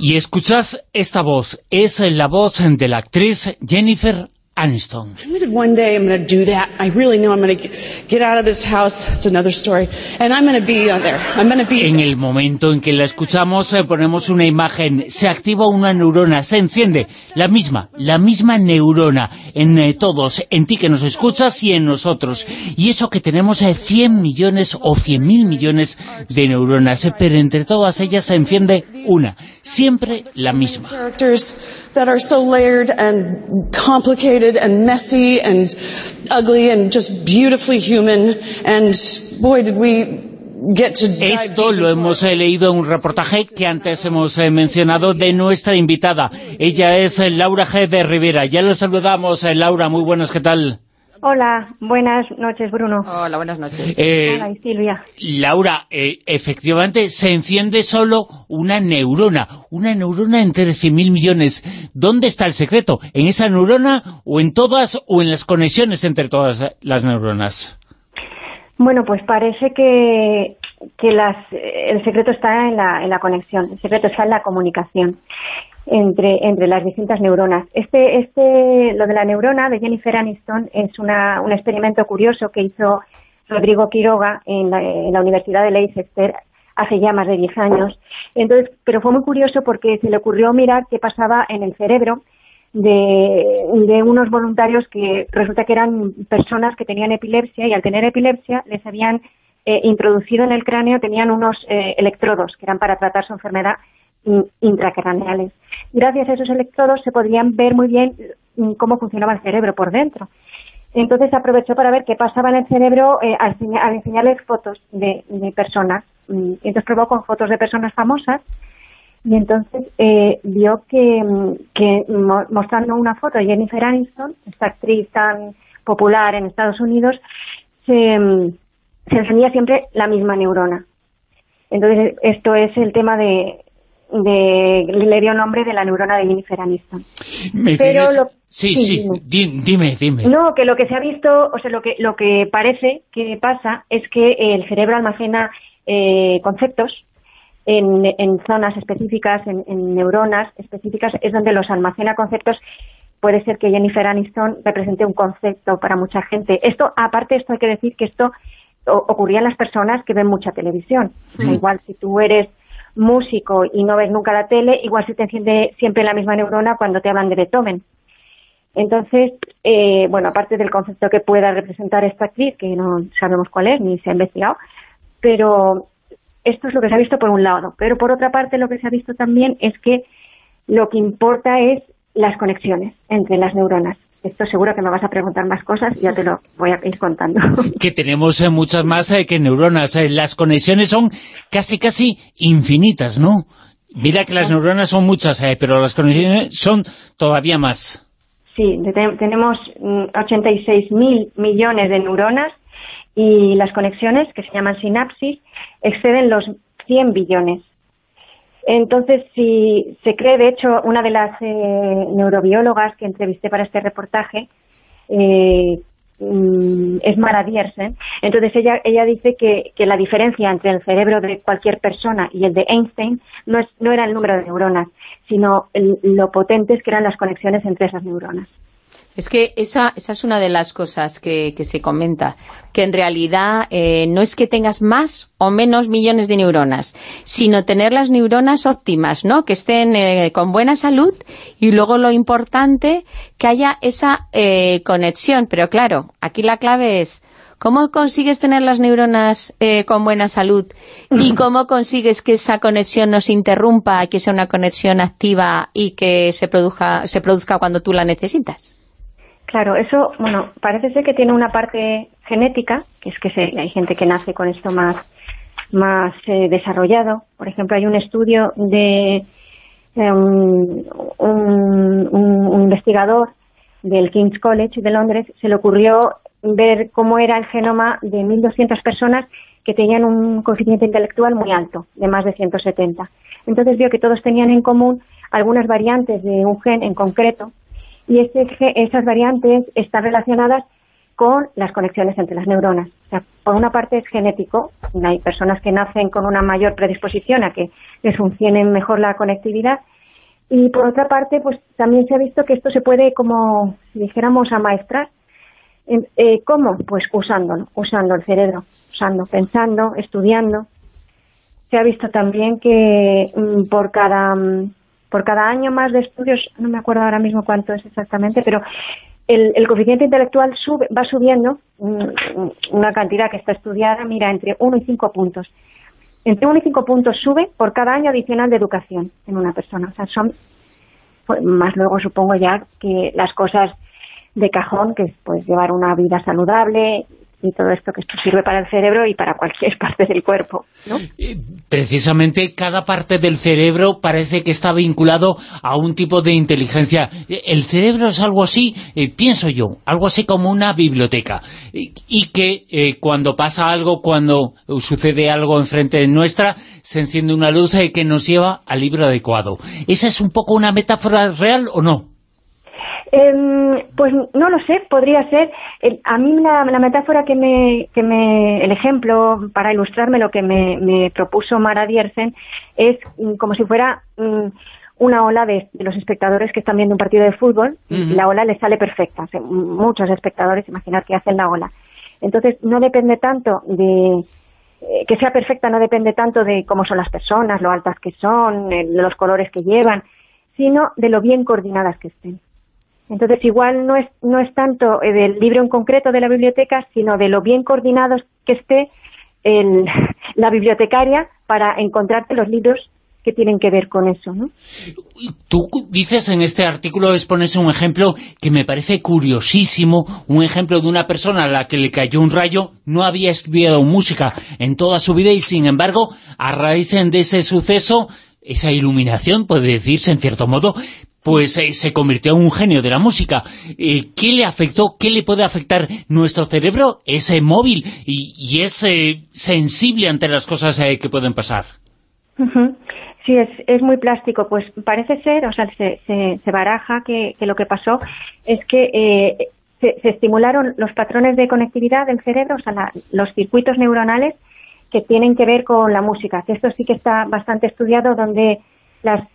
Y escuchas esta voz, es la voz de la actriz Jennifer Aniston. One day I'm going to do that. I really know I'm going to get out of this house. It's another story. And I'm going to be there. I'm going to be En el momento en que la escuchamos, eh, ponemos una imagen, se activa una neurona, se enciende, la misma, la misma neurona, en eh, todos, en ti que nos escuchas y en nosotros. Y eso que tenemos eh, 100 millones o 100 mil millones de neuronas, eh, pero entre todas ellas se enciende una, siempre la misma. Characters that are so layered and complicated and messy and ugly and just beautifully human. And boy, did we get to dive Esto lo hemos eh, leído en un reportaje que antes hemos eh, mencionado de nuestra invitada. Ella es eh, Laura G. de Rivera. Ya la saludamos, Laura. Muy buenas, ¿qué tal? Hola, buenas noches, Bruno. Hola, buenas noches. Eh, Hola, y Silvia. Laura, eh, efectivamente se enciende solo una neurona, una neurona entre 100.000 millones. ¿Dónde está el secreto? ¿En esa neurona o en todas o en las conexiones entre todas las neuronas? Bueno, pues parece que, que las, el secreto está en la, en la conexión, el secreto está en la comunicación entre, entre las distintas neuronas. Este, este, lo de la neurona de Jennifer Aniston es una, un experimento curioso que hizo Rodrigo Quiroga en la, en la Universidad de Leicester hace ya más de 10 años. Entonces, pero fue muy curioso porque se le ocurrió mirar qué pasaba en el cerebro de, de unos voluntarios que resulta que eran personas que tenían epilepsia y al tener epilepsia les habían eh, introducido en el cráneo, tenían unos eh, electrodos que eran para tratar su enfermedad in- intracraneales. Gracias a esos electrodos se podían ver muy bien mm, cómo funcionaba el cerebro por dentro. Entonces aprovechó para ver qué pasaba en el cerebro eh, al, al enseñarles fotos de, de personas. Mm, Entonces probó con fotos de personas famosas y entonces eh, vio que, mm, mostrando una foto de Jennifer Aniston, esta actriz tan popular en Estados Unidos, se, se encendía siempre la misma neurona. Entonces esto es el tema de, de le dio nombre de la neurona de Jennifer Aniston. ¿Me Pero tienes- lo- Sí, sí, sí, dime. di- dime, dime. No, que lo que se ha visto, o sea, lo que, lo que parece que pasa es que el cerebro almacena eh, conceptos en, en zonas específicas, en, en neuronas específicas, es donde los almacena conceptos. Puede ser que Jennifer Aniston represente un concepto para mucha gente. Esto, aparte, esto hay que decir que esto ocurría en las personas que ven mucha televisión. O sea, igual si tú eres músico y no ves nunca la tele, igual se te enciende siempre la misma neurona cuando te hablan de Beethoven. Entonces, eh, bueno, aparte del concepto que pueda representar esta actriz, que no sabemos cuál es, ni se ha investigado, pero esto es lo que se ha visto por un lado. Pero por otra parte, lo que se ha visto también es que lo que importa es las conexiones entre las neuronas. Esto seguro que me vas a preguntar más cosas, ya te lo voy a ir contando. Que tenemos eh, muchas más eh, que neuronas. eh, las conexiones son casi, casi infinitas, ¿no? Mira que las neuronas son muchas, pero las conexiones son todavía más. Sí, tenemos mm, 86 mil millones de neuronas y las conexiones, que se llaman sinapsis, exceden los 100 billones. Entonces, si se cree, de hecho, una de las eh, neurobiólogas que entrevisté para este reportaje eh, mm, es Mara Diersen. Entonces, ella, ella dice que, que la diferencia entre el cerebro de cualquier persona y el de Einstein no, es, no era el número de neuronas, sino el- lo potentes que eran las conexiones entre esas neuronas. Es que esa, esa es una de las cosas que, que se comenta, que en realidad eh, no es que tengas más o menos millones de neuronas, sino tener las neuronas óptimas, ¿no? Que estén eh, con buena salud y luego lo importante, que haya esa eh, conexión. Pero claro, aquí la clave es, ¿cómo consigues tener las neuronas eh, con buena salud? ¿Y cómo consigues que esa conexión no se interrumpa, que sea una conexión activa y que se produzca, se produzca cuando tú la necesitas? Claro, eso, bueno, parece ser que tiene una parte genética, que es que se- hay gente que nace con esto más, más eh, desarrollado. Por ejemplo, hay un estudio de eh, un, un- un- investigador del King's College de Londres, se le ocurrió ver cómo era el genoma de 1.200 personas que tenían un coeficiente intelectual muy alto, de más de 170. Entonces vio que todos tenían en común algunas variantes de un gen en concreto y ese esas variantes están relacionadas con las conexiones entre las neuronas. O sea, por una parte es genético, hay personas que nacen con una mayor predisposición a que les funcione mejor la conectividad, y por otra parte, pues también se ha visto que esto se puede, como si dijéramos, amaestrar. Eh, ¿Cómo? Pues usándolo, usando el cerebro, usando, pensando, estudiando. Se ha visto también que mm, por cada mm, por cada año más de estudios, no me acuerdo ahora mismo cuánto es exactamente, pero el, coeficiente intelectual sube, va subiendo mm, una cantidad que está estudiada, mira, entre 1 y 5 puntos. Entre 1 y 5 puntos sube por cada año adicional de educación en una persona. O sea, son, pues, más luego supongo ya que las cosas de cajón, que es pues llevar una vida saludable, y todo esto que esto sirve para el cerebro y para cualquier parte del cuerpo. Eh, precisamente cada parte del cerebro parece que está vinculado a un tipo de inteligencia. El cerebro es algo así, eh, pienso yo, algo así como una biblioteca. Y, que eh, cuando pasa algo, cuando sucede algo enfrente de nuestra, se enciende una luz que nos lleva al libro adecuado. ¿Esa es un poco una metáfora real o no? Eh, pues no lo sé, podría ser. a mí la, metáfora que me, que me, el ejemplo para ilustrarme lo que me, propuso Mara Diersen es mm, como si fuera mm, una ola de, los espectadores que están viendo un partido de fútbol y la ola les sale perfecta. muchos espectadores, imaginar que hacen la ola. Entonces no depende tanto de eh, que sea perfecta, no depende tanto de cómo son las personas, lo altas que son, de los colores que llevan, sino de lo bien coordinadas que estén. Entonces, igual no es, no es tanto eh, del libro en concreto de la biblioteca, sino de lo bien coordinados que esté el, la bibliotecaria para encontrarte los libros que tienen que ver con eso, ¿no? Tú dices en este artículo, expones un ejemplo que me parece curiosísimo, un ejemplo de una persona a la que le cayó un rayo, no había estudiado música en toda su vida y sin embargo, a raíz de ese suceso, esa iluminación, puede decirse en cierto modo, pues eh, se convirtió en un genio de la música. Eh, ¿Qué le afectó? ¿Qué le puede afectar nuestro cerebro? Es eh, móvil y, es sensible ante las cosas que pueden pasar. Sí, es, es muy plástico. Pues parece ser, o sea, se, se, baraja que, lo que pasó es que se, estimularon los patrones de conectividad del cerebro, o sea, los circuitos neuronales que tienen que ver con la música. Esto sí que está bastante estudiado, donde las,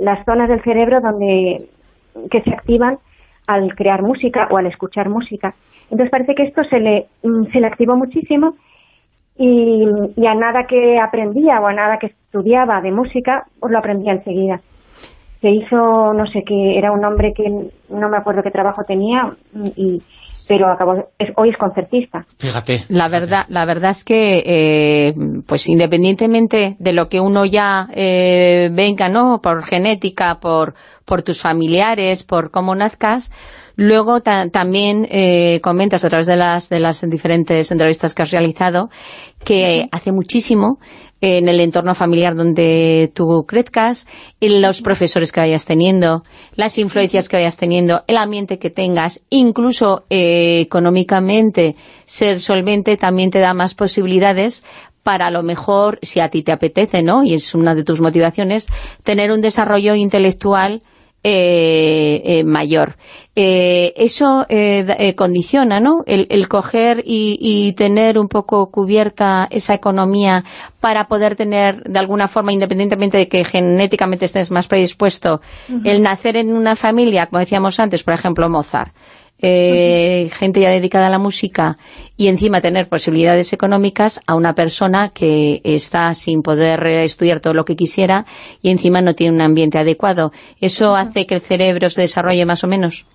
las zonas del cerebro donde que se activan al crear música o al escuchar música. Entonces parece que esto se le, mm, se le activó muchísimo y, y, a nada que aprendía o a nada que estudiaba de música, pues lo aprendía enseguida. Se hizo, no sé qué, era un hombre que no me acuerdo qué trabajo tenía y pero acabó, hoy es concertista. Fíjate. La verdad, la verdad es que, eh, pues independientemente de lo que uno ya eh, venga, ¿no? Por genética, por, por tus familiares, por cómo nazcas, luego también eh, comentas a través de las, de las diferentes entrevistas que has realizado que hace muchísimo en el entorno familiar donde tú crezcas, en los profesores que vayas teniendo, las influencias que vayas teniendo, el ambiente que tengas, incluso eh, económicamente ser solvente también te da más posibilidades para a lo mejor, si a ti te apetece, ¿no? Y es una de tus motivaciones, tener un desarrollo intelectual eh, eh, mayor. Eh, eso condiciona, ¿no? El, coger y, tener un poco cubierta esa economía para poder tener, de alguna forma, independientemente de que genéticamente estés más predispuesto, el nacer en una familia, como decíamos antes, por ejemplo, Mozart, eh, gente ya dedicada a la música y encima tener posibilidades económicas a una persona que está sin poder estudiar todo lo que quisiera y encima no tiene un ambiente adecuado. ¿Eso hace que el cerebro se desarrolle más o menos?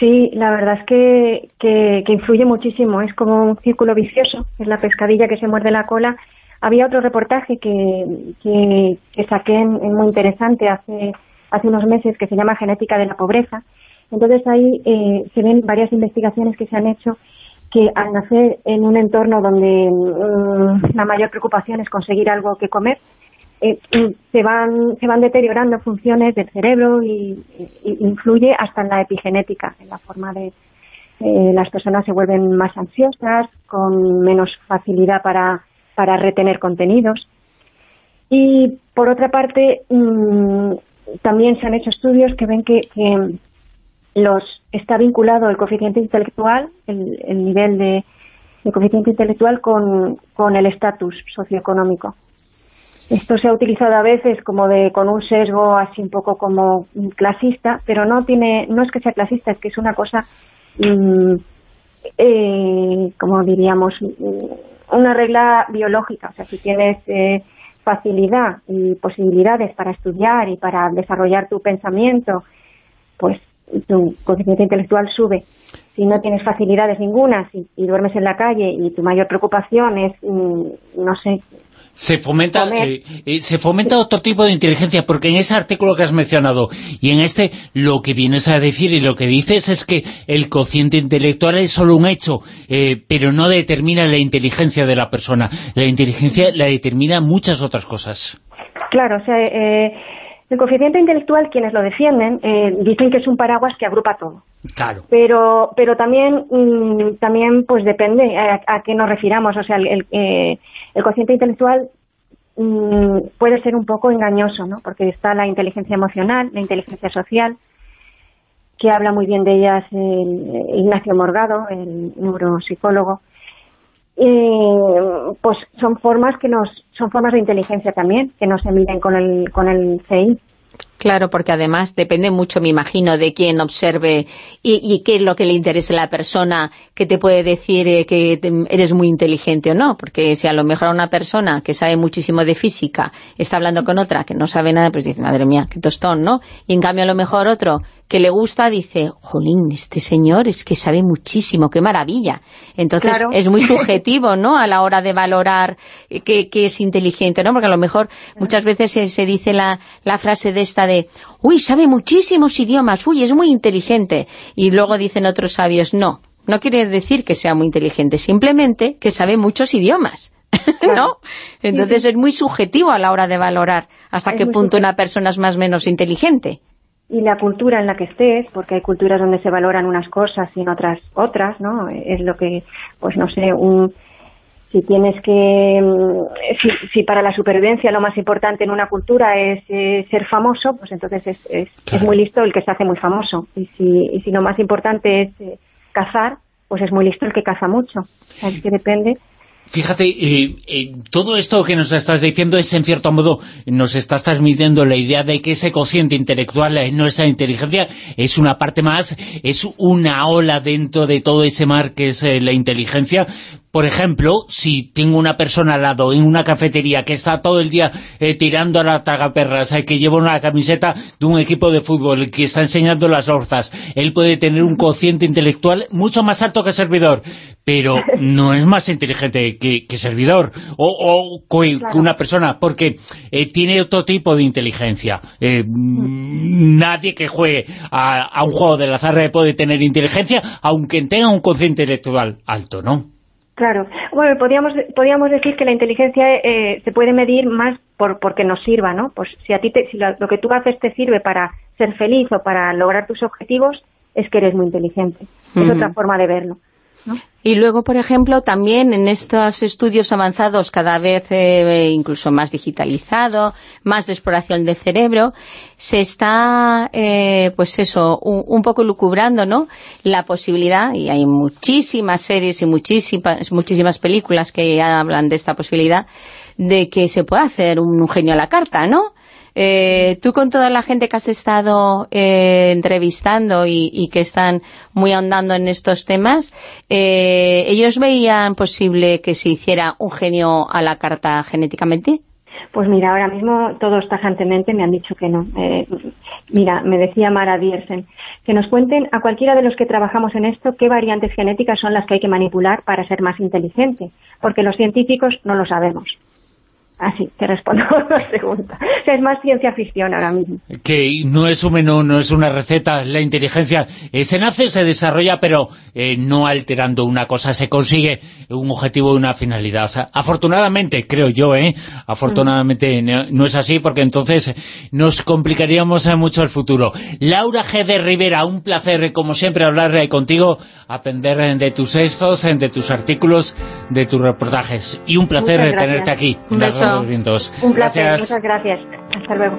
Sí, la verdad es que, que, influye muchísimo. Es como un círculo vicioso. Es la pescadilla que se muerde la cola. Había otro reportaje que, que, saqué en, muy interesante hace, hace unos meses que se llama Genética de la Pobreza entonces ahí eh, se ven varias investigaciones que se han hecho que al nacer en un entorno donde mm, la mayor preocupación es conseguir algo que comer, eh, se van se van deteriorando funciones del cerebro y, influye hasta en la epigenética, en la forma de eh, las personas se vuelven más ansiosas, con menos facilidad para, para retener contenidos. Y por otra parte, mm, también se han hecho estudios que ven que los está vinculado el coeficiente intelectual, el, nivel de, coeficiente intelectual con, con el estatus socioeconómico. Esto se ha utilizado a veces como de con un sesgo así un poco como clasista, pero no tiene no es que sea clasista, es que es una cosa, mm, eh, como diríamos, mm, una regla biológica. O sea, si tienes eh, facilidad y posibilidades para estudiar y para desarrollar tu pensamiento, pues tu coeficiente intelectual sube. Si no tienes facilidades ninguna y duermes en la calle y tu mayor preocupación es, mm, no sé, se fomenta, eh, eh, se fomenta otro tipo de inteligencia, porque en ese artículo que has mencionado y en este lo que vienes a decir y lo que dices es que el cociente intelectual es solo un hecho, eh, pero no determina la inteligencia de la persona. La inteligencia la determina muchas otras cosas. Claro, o sea, el coeficiente intelectual, quienes lo defienden, dicen que es un paraguas que agrupa todo. Claro. Pero, pero también, mm, también pues depende a, qué nos refiramos. O sea, el, el cociente intelectual mm, puede ser un poco engañoso, ¿no? Porque está la inteligencia emocional, la inteligencia social, que habla muy bien de ellas Ignacio Morgado, el neuropsicólogo. Pues son formas que nos son formas de inteligencia también que no se miden con el con el CI. Claro, porque además depende mucho, me imagino, de quién observe y, qué es lo que le interese a la persona que te puede decir eh, que eres muy inteligente o no. Porque si a lo mejor una persona que sabe muchísimo de física está hablando con otra que no sabe nada, pues dice, madre mía, qué tostón, ¿no? Y en cambio a lo mejor otro que le gusta dice, jolín, este señor es que sabe muchísimo, qué maravilla. Entonces es muy subjetivo, ¿no?, a la hora de valorar que, es inteligente, ¿no? Porque a lo mejor muchas veces se, dice la, la frase de esta de, uy, sabe muchísimos idiomas, uy, es muy inteligente. Y luego dicen otros sabios, no, no quiere decir que sea muy inteligente, simplemente que sabe muchos idiomas. ¿no? Entonces es muy subjetivo a la hora de valorar hasta qué punto una persona es más o menos inteligente y la cultura en la que estés, porque hay culturas donde se valoran unas cosas y en otras otras, ¿no? Es lo que, pues no sé, un, si tienes que, mm, si, para la supervivencia lo más importante en una cultura es eh, ser famoso, pues entonces es, es, muy listo el que se hace muy famoso. Y si, y si lo más importante es eh, cazar, pues es muy listo el que caza mucho. O que depende Fíjate, eh, eh, todo esto que nos estás diciendo es, en cierto modo, nos estás transmitiendo la idea de que ese cociente intelectual, eh, no esa inteligencia, es una parte más, es una ola dentro de todo ese mar que es la inteligencia, por ejemplo, si tengo una persona al lado en una cafetería que está todo el día eh, tirando a la tragaperras, eh, que lleva una camiseta de un equipo de fútbol, que está enseñando las orzas, él puede tener un cociente intelectual mucho más alto que servidor, pero no es más inteligente que, servidor o, que una persona, porque eh, tiene otro tipo de inteligencia. nadie que juegue a, a un juego del azar puede tener inteligencia, aunque tenga un cociente intelectual alto, ¿no? Claro. Bueno, podríamos, podríamos decir que la inteligencia eh, se puede medir más por porque nos sirva, ¿no? Pues si a ti si lo, que tú haces te sirve para ser feliz o para lograr tus objetivos, es que eres muy inteligente. Es otra forma de verlo. Y luego, por ejemplo, también en estos estudios avanzados, cada vez eh, incluso más digitalizado, más de exploración del cerebro, se está, eh, pues eso, un, poco lucubrando, ¿no?, la posibilidad, y hay muchísimas series y muchísimas, muchísimas películas que hablan de esta posibilidad, de que se pueda hacer un genio a la carta, ¿no?, eh, tú con toda la gente que has estado eh, entrevistando y, que están muy ahondando en estos temas, eh, ¿ellos veían posible que se hiciera un genio a la carta genéticamente? Pues mira, ahora mismo todos tajantemente me han dicho que no. mira, me decía Mara Diersen, que nos cuenten a cualquiera de los que trabajamos en esto qué variantes genéticas son las que hay que manipular para ser más inteligente, porque los científicos no lo sabemos. Así, te respondo a la pregunta. es más ciencia ficción ahora mismo. Que no es un menú, no es una receta, la inteligencia eh, se nace, se desarrolla, pero eh, no alterando una cosa, se consigue un objetivo y una finalidad. afortunadamente, creo yo, ¿eh? Afortunadamente no, es así, porque entonces nos complicaríamos mucho el futuro. Laura G. de Rivera, un placer, como siempre, hablar contigo, aprender de tus textos, de tus artículos, de tus reportajes. Y un placer tenerte aquí. Un Un placer, muchas gracias. Hasta luego.